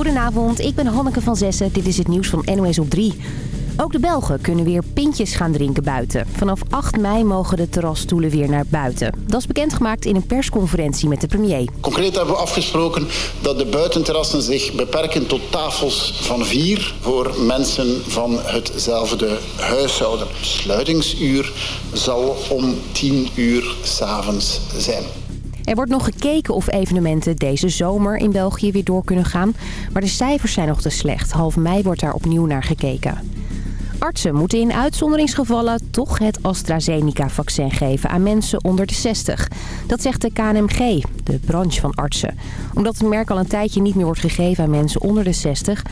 Goedenavond, ik ben Hanneke van Zessen. Dit is het nieuws van NOS op 3. Ook de Belgen kunnen weer pintjes gaan drinken buiten. Vanaf 8 mei mogen de terrasstoelen weer naar buiten. Dat is bekendgemaakt in een persconferentie met de premier. Concreet hebben we afgesproken dat de buitenterrassen zich beperken tot tafels van vier... voor mensen van hetzelfde huishouden. Sluitingsuur zal om 10 uur s'avonds zijn. Er wordt nog gekeken of evenementen deze zomer in België weer door kunnen gaan. Maar de cijfers zijn nog te slecht. Half mei wordt daar opnieuw naar gekeken. Artsen moeten in uitzonderingsgevallen toch het AstraZeneca-vaccin geven aan mensen onder de 60. Dat zegt de KNMG, de branche van artsen. Omdat het merk al een tijdje niet meer wordt gegeven aan mensen onder de 60...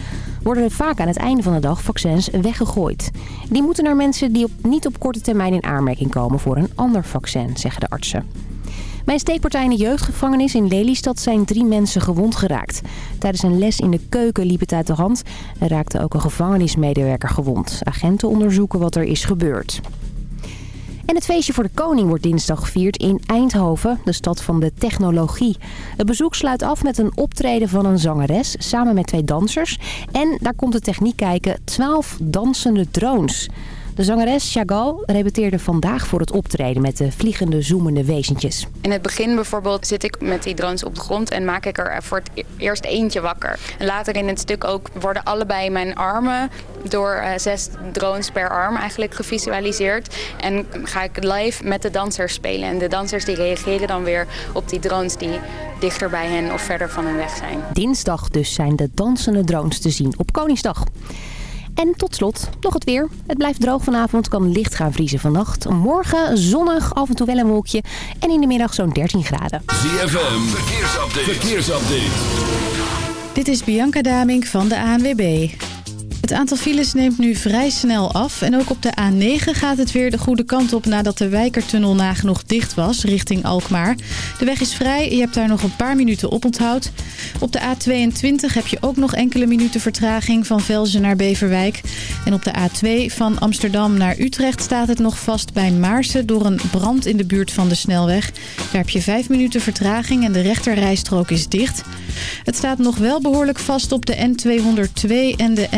worden er vaak aan het einde van de dag vaccins weggegooid. Die moeten naar mensen die op, niet op korte termijn in aanmerking komen voor een ander vaccin, zeggen de artsen. Bij steekpartij in de jeugdgevangenis in Lelystad zijn drie mensen gewond geraakt. Tijdens een les in de keuken liep het uit de hand en raakte ook een gevangenismedewerker gewond. Agenten onderzoeken wat er is gebeurd. En het feestje voor de koning wordt dinsdag gevierd in Eindhoven, de stad van de technologie. Het bezoek sluit af met een optreden van een zangeres samen met twee dansers. En daar komt de techniek kijken, 12 dansende drones. De zangeres Chagall repeteerde vandaag voor het optreden met de vliegende, zoemende wezentjes. In het begin bijvoorbeeld zit ik met die drones op de grond en maak ik er voor het e- eerst eentje wakker. En later in het stuk ook worden allebei mijn armen door uh, zes drones per arm eigenlijk gevisualiseerd. En ga ik live met de dansers spelen. En de dansers die reageren dan weer op die drones die dichter bij hen of verder van hen weg zijn. Dinsdag dus zijn de dansende drones te zien op Koningsdag. En tot slot nog het weer. Het blijft droog vanavond, kan licht gaan vriezen vannacht. Morgen zonnig, af en toe wel een wolkje. En in de middag zo'n 13 graden. ZFM, verkeersupdate. verkeersupdate. Dit is Bianca Daming van de ANWB. Het aantal files neemt nu vrij snel af. En ook op de A9 gaat het weer de goede kant op nadat de Wijkertunnel nagenoeg dicht was richting Alkmaar. De weg is vrij, je hebt daar nog een paar minuten op onthoud. Op de A22 heb je ook nog enkele minuten vertraging van Velzen naar Beverwijk. En op de A2 van Amsterdam naar Utrecht staat het nog vast bij Maarsen door een brand in de buurt van de snelweg. Daar heb je vijf minuten vertraging en de rechterrijstrook is dicht. Het staat nog wel behoorlijk vast op de N202 en de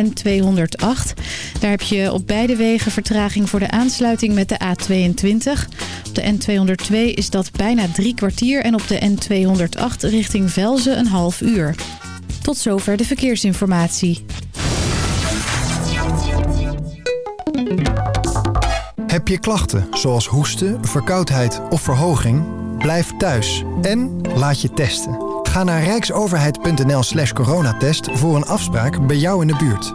N208. Daar heb je op beide wegen vertraging voor de aansluiting met de A22. Op de N202 is dat bijna drie kwartier en op de N208 richting Velzen een half uur. Tot zover de verkeersinformatie. Heb je klachten zoals hoesten, verkoudheid of verhoging? Blijf thuis en laat je testen. Ga naar rijksoverheid.nl slash coronatest voor een afspraak bij jou in de buurt.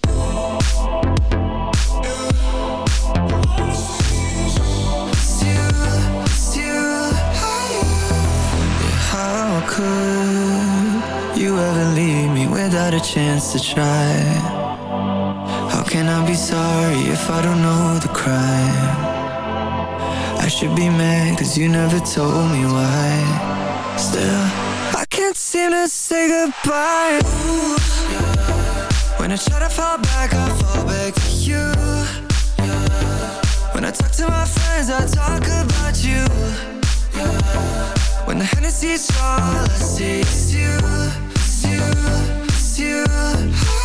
How could you ever leave me without a chance to try? How can I be sorry if I don't know the crime? I should be mad cause you never told me why Still, I can't seem to say goodbye Ooh. When I try to fall back, I fall back to you yeah. When I talk to my friends, I talk about you yeah. When the Hennessy's all I see is you, is you, is you,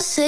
say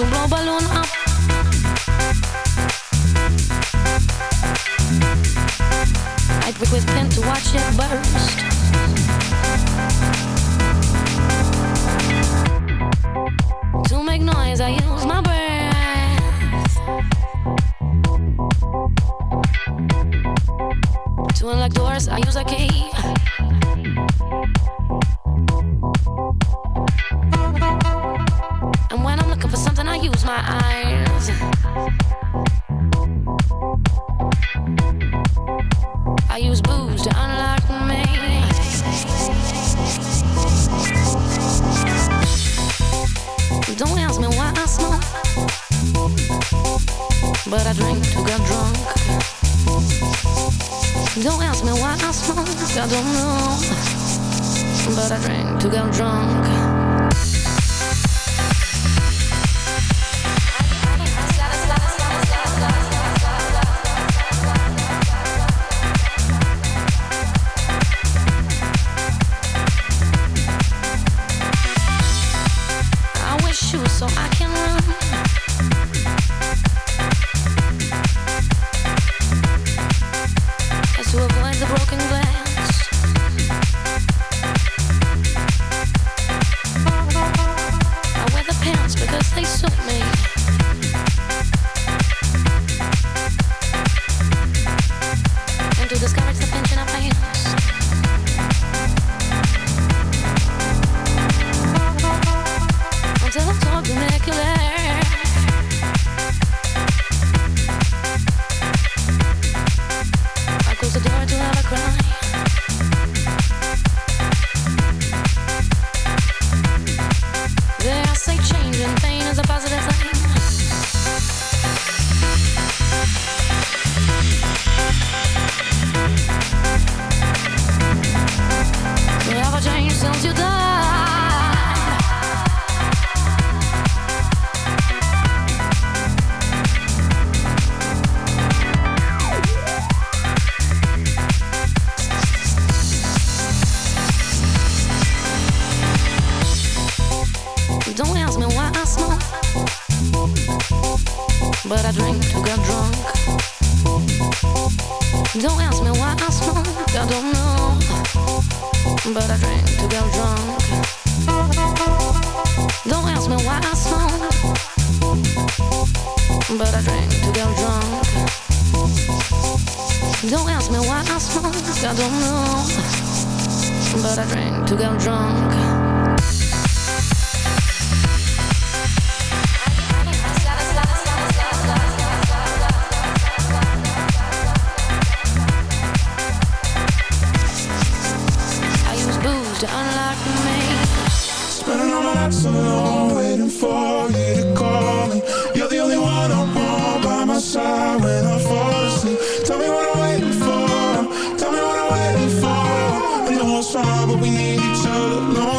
So blow balloon up. I'd request them to watch it burst. To make noise, I use my breath. To unlock doors, I use a key.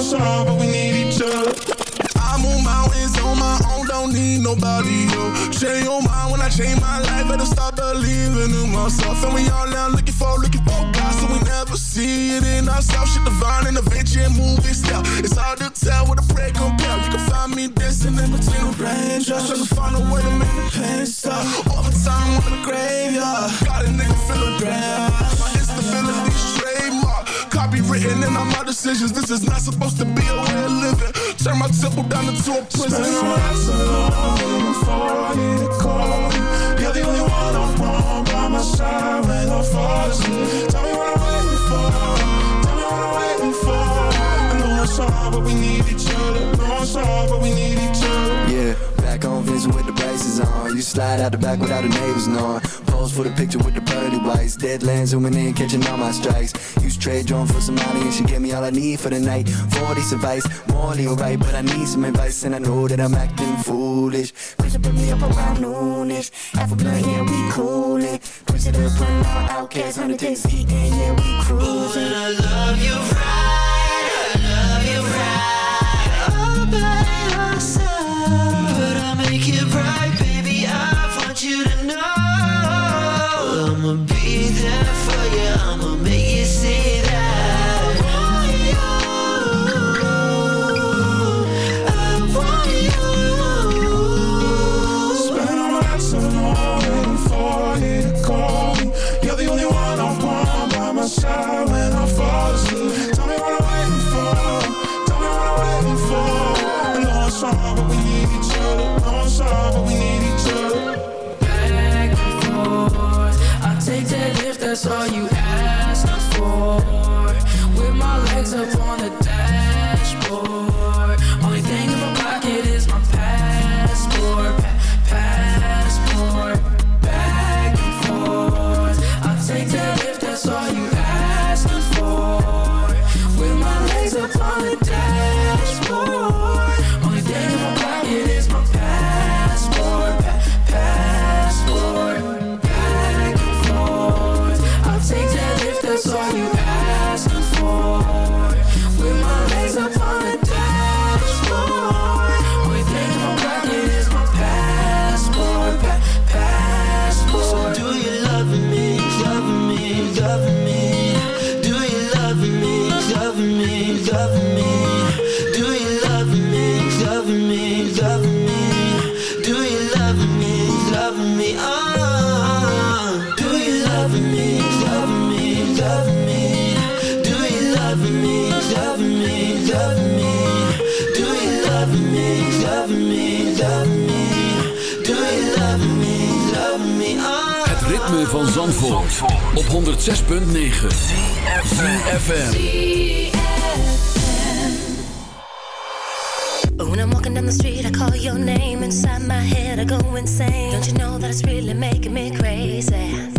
on but we need each other. I move mountains my on my own, don't need nobody, yo. Change your mind when I change my life, better start believing in myself. And we all now looking for, looking for God, so we never see it in ourselves. Shit divine and adventure and movie style. It's hard to tell what a prayer compare. You can find me dancing in between the raindrops, trying to find a way to make the pain stop. time on the graveyard, got a nigga feeling bad. My instability's trademark. Copywritten in all my decisions. This is not supposed to be a way of living. Turn my temple down into a prison. Spend my nights alone before I need to call. You're the only one I want by my side when I fall asleep. Tell me what I'm waiting for. Tell me what I'm waiting for. I know it's hard, but we need each other. I Know it's hard, but we need each other. Back on Vincent with the braces on. You slide out the back without the neighbors knowing. Pose for the picture with the pearly whites. Deadlands zooming in, catching all my strikes. Use trade drone for some money and she gave me all I need for the night. 40 advice, morally alright, but I need some advice and I know that I'm acting foolish. Push it, put me up around noonish. Half a blunt, yeah, we coolin'. Push it up, all outcasts, 100 days eating, yeah, we cruising. I love you right, when I fall. Tell me what I'm waiting for. Tell me what I'm waiting for. But we need each other. but we need each other. back and forth. I take that if that's all you ask for. With my legs up on the Zandvoort, op 106.9 ZFM. When I'm walking down the street, I call your name. Inside my head, I go insane. Don't you know that it's really making me crazy?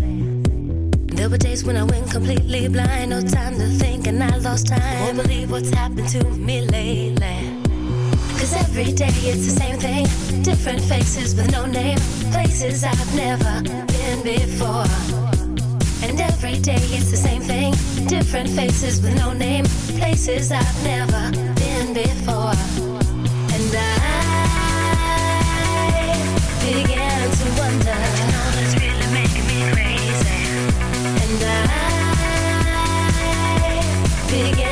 There were days when I went completely blind, no time to think, and I lost time. Won't believe what's happened to me lately. Cause every day it's the same thing. Different faces with no name. Places I've never before. And every day it's the same thing. Different faces with no name. Places I've never been before. And I began to wonder. You know that's really making me crazy. And I began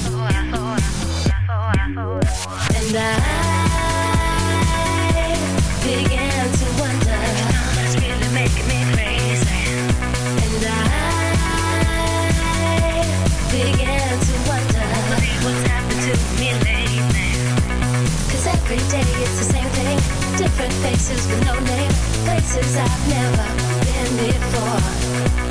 And I began to wonder. Now that's really making me crazy. And I began to wonder what's happened to me lately. Cause every day it's the same thing. Different faces with no name. Places I've never been before.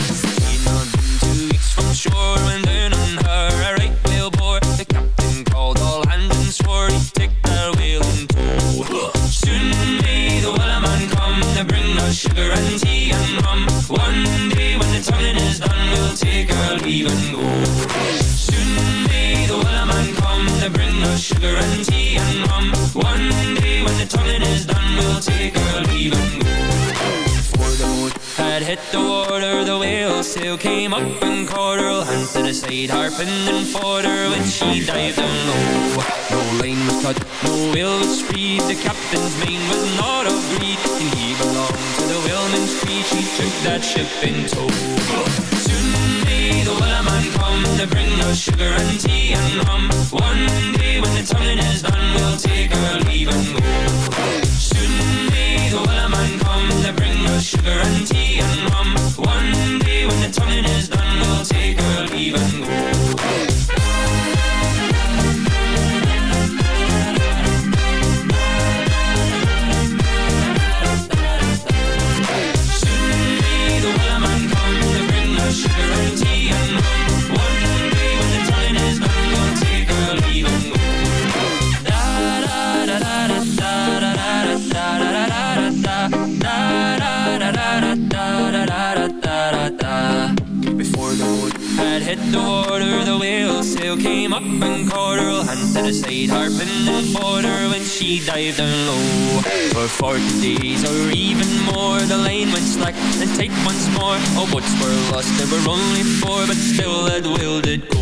Sail came up and caught her. Hand to the side, harping and fought her when she dived down low. No line was cut, no whale was freed. The captain's mane was not of greed, and he belonged to the whaleman's creed. She took that ship in tow. Soon may the wellerman come to bring us sugar and tea and rum. One day when the tonguing is done, we'll take our leave and go. Soon may the wellerman sugar and tea and rum. One day when the tonguing is done, we'll take our leave and go. Hit the water, the whale sail came up and caught her. Hand to the side, harping fought her when she dived down low. For forty days or even more, the line went slack and tight once more. All boats were lost, there were only four, but still that whale did go.